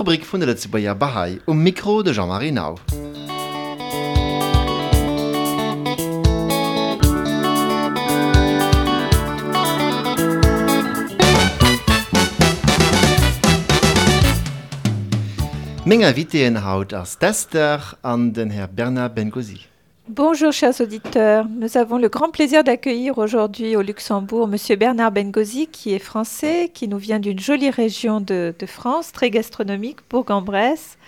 Rubrik vun der letze Bahai um Mikro de Jean-Marie Nau. Menge Witeen haut ass Tester an den Herr Bernard Bengosi. Bonjour chers auditeurs, nous avons le grand plaisir d'accueillir aujourd'hui au Luxembourg Monsieur Bernard Bengozi qui est français, qui nous vient d'une jolie région de, France, très gastronomique, Bourg-en-Bresse.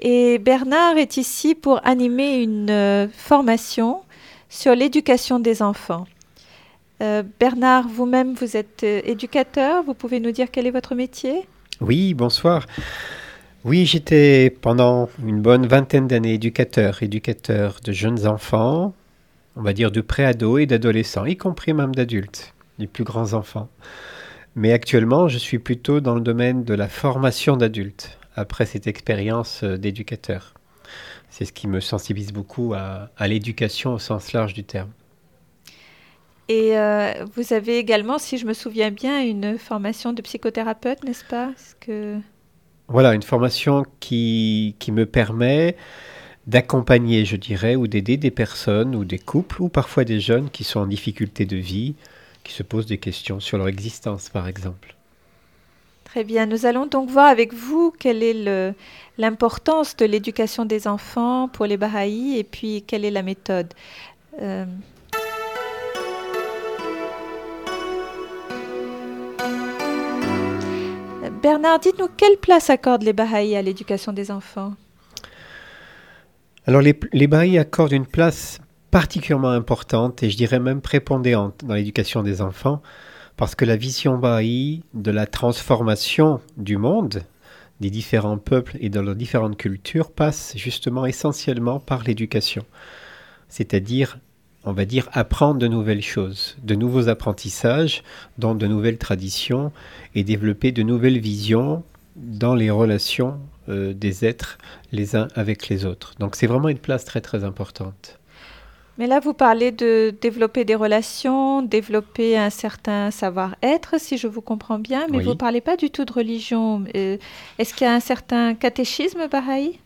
Et Bernard est ici pour animer une euh, formation sur l'éducation des enfants. Euh, Bernard, vous-même, vous êtes euh, éducateur, vous pouvez nous dire quel est votre métier? Oui, bonsoir. Oui, j'étais pendant une bonne vingtaine d'années éducateur, éducateur de jeunes enfants, on va dire de préados et d'adolescents, y compris même d'adultes, les plus grands enfants. Mais actuellement, je suis plutôt dans le domaine de la formation d'adultes, après cette expérience d'éducateur. C'est ce qui me sensibilise beaucoup à, l'éducation au sens large du terme. Et euh, vous avez également, si je me souviens bien, une formation de psychothérapeute, n'est-ce pas? Voilà, une formation qui, me permet d'accompagner, je dirais, ou d'aider des personnes ou des couples ou parfois des jeunes qui sont en difficulté de vie, qui se posent des questions sur leur existence, par exemple. Très bien, nous allons donc voir avec vous quelle est l'importance de l'éducation des enfants pour les Bahaïs et puis quelle est la méthode. Euh, Bernard, dites-nous quelle place accordent les Bahaïs à l'éducation des enfants? Alors les, les Bahaïs accordent une place particulièrement importante et je dirais même prépondérante dans l'éducation des enfants parce que la vision Bahaï de la transformation du monde, des différents peuples et de leurs différentes cultures passe justement essentiellement par l'éducation. C'est-à-dire on va dire apprendre de nouvelles choses, de nouveaux apprentissages dans de nouvelles traditions et développer de nouvelles visions dans les relations euh, des êtres les uns avec les autres. Donc c'est vraiment une place très très importante. Mais là, vous parlez de développer des relations, développer un certain savoir-être, si je vous comprends bien, mais oui. vous ne parlez pas du tout de religion. Euh, Est-ce qu'il y a un certain catéchisme bahaï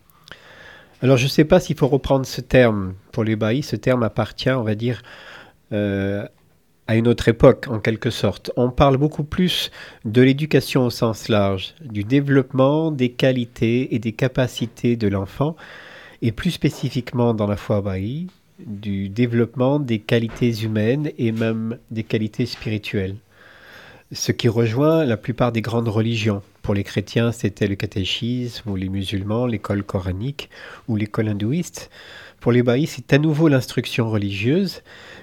alors je ne sais pas s'il faut reprendre ce terme pour les Bahaïs. Ce terme appartient, on va dire, euh, à une autre époque, en quelque sorte. On parle beaucoup plus de l'éducation au sens large, du développement des qualités et des capacités de l'enfant, et plus spécifiquement dans la foi Bahaï, du développement des qualités humaines et même des qualités spirituelles. Ce qui rejoint la plupart des grandes religions. Pour les chrétiens, c'était le catéchisme, ou les musulmans, l'école coranique, ou l'école hindouiste. Pour les baïs, c'est à nouveau l'instruction religieuse,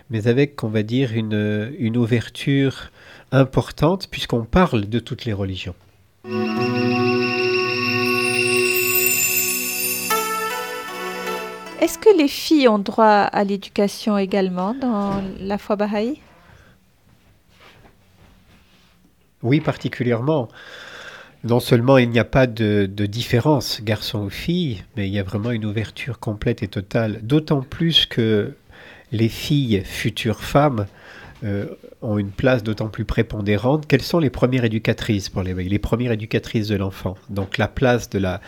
mais avec, on va dire, une, une ouverture importante, puisqu'on parle de toutes les religions. Est-ce que les filles ont droit à l'éducation également dans la foi bahaï? Oui, particulièrement. Non seulement il n'y a pas de, différence garçon ou fille, mais il y a vraiment une ouverture complète et totale. D'autant plus que les filles futures femmes euh, ont une place d'autant plus prépondérante qu'elles sont les premières éducatrices pour les, les premières éducatrices de l'enfant? Donc la place de la,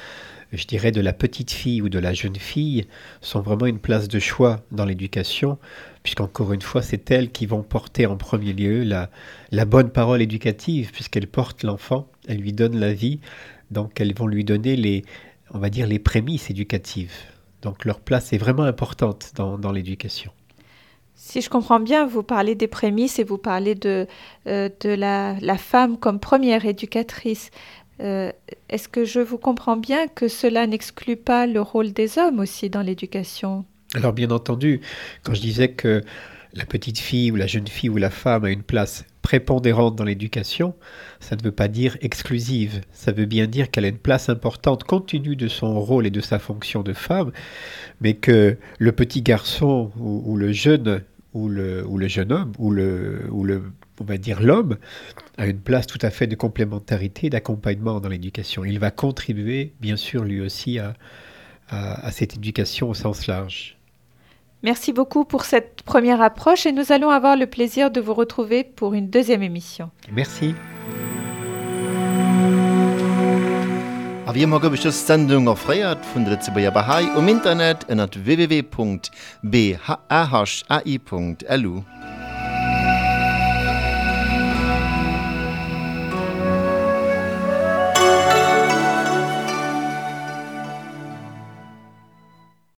je dirais, de la petite fille ou de la jeune fille sont vraiment une place de choix dans l'éducation, puisqu'encore une fois, c'est elles qui vont porter en premier lieu la, bonne parole éducative, puisqu'elles portent l'enfant, elles lui donnent la vie, donc elles vont lui donner les, on va dire, les prémices éducatives. Donc leur place est vraiment importante dans, l'éducation. Si je comprends bien, vous parlez des prémices et vous parlez de, euh, la femme comme première éducatrice. Euh, Est-ce que je vous comprends bien que cela n'exclut pas le rôle des hommes aussi dans l'éducation? Alors bien entendu, quand je disais que la petite fille ou la jeune fille ou la femme a une place prépondérante dans l'éducation, ça ne veut pas dire exclusive, ça veut bien dire qu'elle a une place importante compte tenu de son rôle et de sa fonction de femme, mais que le petit garçon ou, le jeune ou le, ou le jeune homme ou le, ou le on va dire l'homme a une place tout à fait de complémentarité d'accompagnement dans l'éducation. Il va contribuer bien sûr lui aussi à, à, à cette éducation au sens large. Merci beaucoup pour cette première approche et nous allons avoir le plaisir de vous retrouver pour une deuxième émission. Merci. A wie Sendung erfreiert vun der Zebaier Bahai um Internet en at www.bhai.lu.